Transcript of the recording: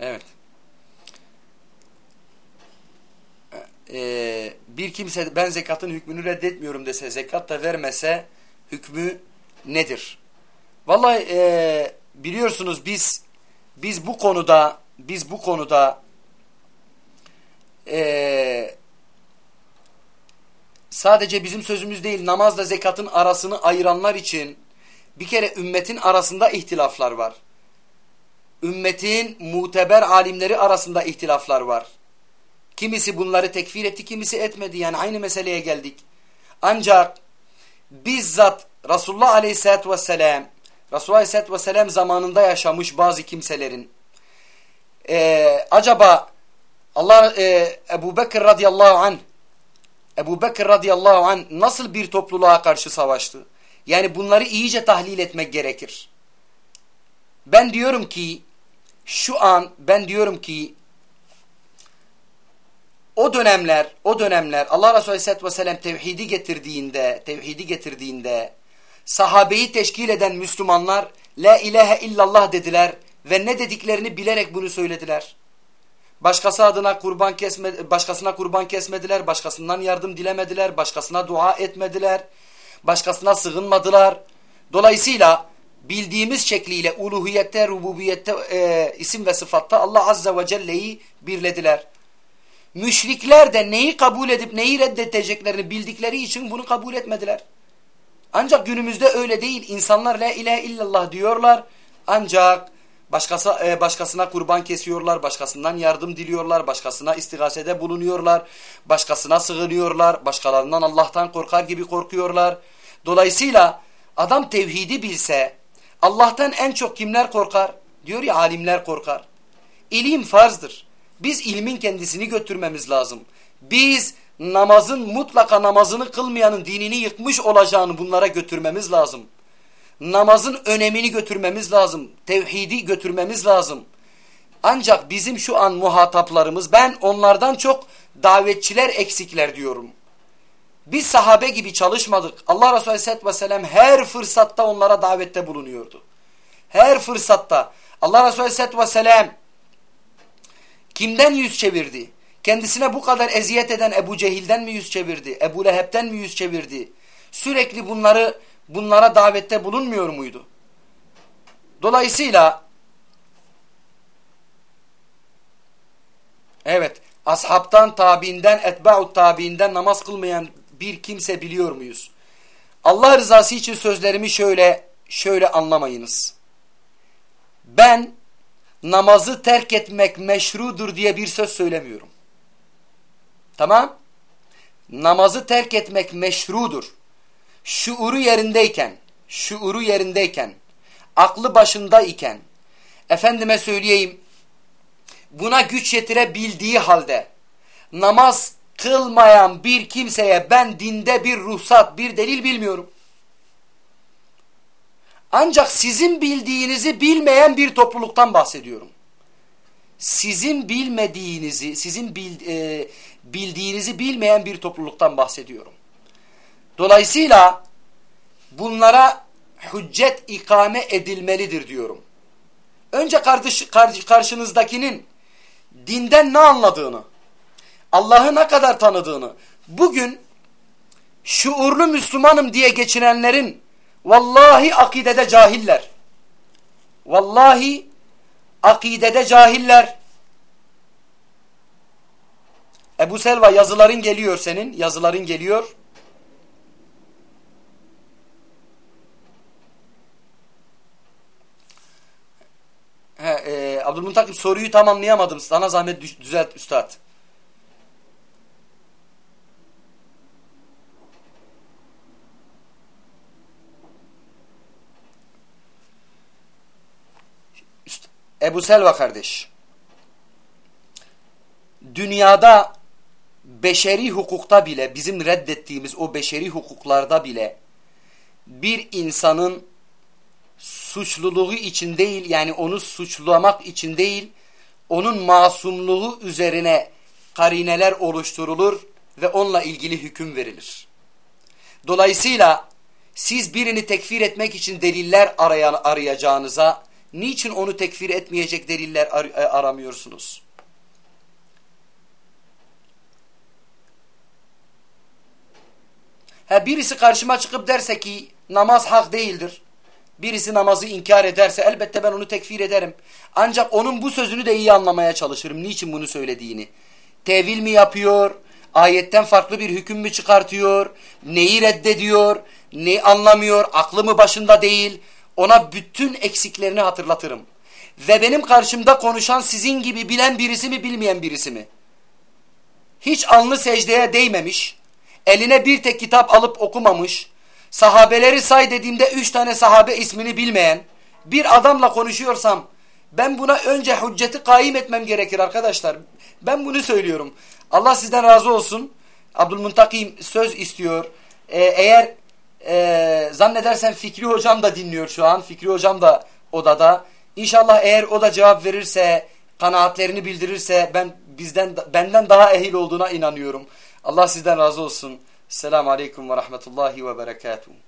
Evet. Ee, bir kimse ben zekatın hükmünü reddetmiyorum dese, zekat da vermese hükmü nedir? Vallahi e, biliyorsunuz biz biz bu konuda biz bu konuda e, sadece bizim sözümüz değil namazla zekatın arasını ayıranlar için bir kere ümmetin arasında ihtilaflar var. Ümmetin muteber alimleri arasında ihtilaflar var. Kimisi bunları tekfir etti, kimisi etmedi. Yani aynı meseleye geldik. Ancak bizzat Resulullah Aleyhisselatü Vesselam Resulullah Aleyhisselatü Vesselam zamanında yaşamış bazı kimselerin e, acaba Allah e, Ebu Bekir radıyallahu anh Ebu Bekir radıyallahu anh nasıl bir topluluğa karşı savaştı? Yani bunları iyice tahlil etmek gerekir. Ben diyorum ki şu an ben diyorum ki o dönemler o dönemler Allah Resulü Aleyhisselatü Vesselam tevhidi getirdiğinde tevhidi getirdiğinde sahabeyi teşkil eden Müslümanlar la ilahe illallah dediler ve ne dediklerini bilerek bunu söylediler. Başkası adına kurban kesme, başkasına kurban kesmediler, başkasından yardım dilemediler, başkasına dua etmediler, başkasına sığınmadılar. Dolayısıyla bildiğimiz şekliyle uluhiyette, rububiyette, e, isim ve sıfatta Allah Azze ve Celle'yi birlediler. Müşrikler de neyi kabul edip neyi reddedeceklerini bildikleri için bunu kabul etmediler. Ancak günümüzde öyle değil. İnsanlar la ilahe illallah diyorlar. Ancak başkası, e, başkasına kurban kesiyorlar, başkasından yardım diliyorlar, başkasına istigasede bulunuyorlar, başkasına sığınıyorlar, başkalarından Allah'tan korkar gibi korkuyorlar. Dolayısıyla adam tevhidi bilse Allah'tan en çok kimler korkar? Diyor ya alimler korkar. İlim farzdır. Biz ilmin kendisini götürmemiz lazım. Biz namazın mutlaka namazını kılmayanın dinini yıkmış olacağını bunlara götürmemiz lazım. Namazın önemini götürmemiz lazım. Tevhidi götürmemiz lazım. Ancak bizim şu an muhataplarımız ben onlardan çok davetçiler eksikler diyorum. Biz sahabe gibi çalışmadık. Allah Resulü Aleyhisselatü Vesselam her fırsatta onlara davette bulunuyordu. Her fırsatta. Allah Resulü Aleyhisselatü Vesselam kimden yüz çevirdi? Kendisine bu kadar eziyet eden Ebu Cehil'den mi yüz çevirdi? Ebu Leheb'den mi yüz çevirdi? Sürekli bunları bunlara davette bulunmuyor muydu? Dolayısıyla evet ashabtan tabiinden etba'u tabiinden namaz kılmayan bir kimse biliyor muyuz? Allah rızası için sözlerimi şöyle şöyle anlamayınız. Ben namazı terk etmek meşrudur diye bir söz söylemiyorum. Tamam? Namazı terk etmek meşrudur. Şuuru yerindeyken, şuuru yerindeyken, aklı başındayken, efendime söyleyeyim, buna güç yetirebildiği halde, namaz kılmayan bir kimseye ben dinde bir ruhsat, bir delil bilmiyorum. Ancak sizin bildiğinizi bilmeyen bir topluluktan bahsediyorum. Sizin bilmediğinizi, sizin e, bildiğinizi bilmeyen bir topluluktan bahsediyorum. Dolayısıyla bunlara hüccet ikame edilmelidir diyorum. Önce kardeş, karşınızdakinin dinden ne anladığını, Allah'ı ne kadar tanıdığını, bugün şuurlu Müslümanım diye geçinenlerin vallahi akidede cahiller. Vallahi akidede cahiller. Ebu Selva yazıların geliyor senin. Yazıların geliyor. He, e, Abdülmuntakip soruyu tam anlayamadım. Sana zahmet düzelt üstad. Ebu Selva kardeş. Dünyada beşeri hukukta bile bizim reddettiğimiz o beşeri hukuklarda bile bir insanın suçluluğu için değil yani onu suçlamak için değil onun masumluğu üzerine karineler oluşturulur ve onunla ilgili hüküm verilir. Dolayısıyla siz birini tekfir etmek için deliller arayan, arayacağınıza niçin onu tekfir etmeyecek deliller ar e, aramıyorsunuz? Ha birisi karşıma çıkıp derse ki namaz hak değildir. Birisi namazı inkar ederse elbette ben onu tekfir ederim. Ancak onun bu sözünü de iyi anlamaya çalışırım. Niçin bunu söylediğini. Tevil mi yapıyor? Ayetten farklı bir hüküm mü çıkartıyor? Neyi reddediyor? Ne anlamıyor? Aklı mı başında değil? Ona bütün eksiklerini hatırlatırım. Ve benim karşımda konuşan sizin gibi bilen birisi mi bilmeyen birisi mi? Hiç alnı secdeye değmemiş, eline bir tek kitap alıp okumamış, sahabeleri say dediğimde üç tane sahabe ismini bilmeyen bir adamla konuşuyorsam ben buna önce hücceti kaim etmem gerekir arkadaşlar. Ben bunu söylüyorum. Allah sizden razı olsun. Abdülmuntakim söz istiyor. Ee, eğer e, zannedersem Fikri hocam da dinliyor şu an. Fikri hocam da odada. İnşallah eğer o da cevap verirse, kanaatlerini bildirirse ben bizden benden daha ehil olduğuna inanıyorum. Allah sizden razı olsun. Selamun Aleyküm ve Rahmetullahi ve Berekatuhu.